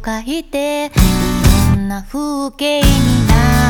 描いていろんな風景になる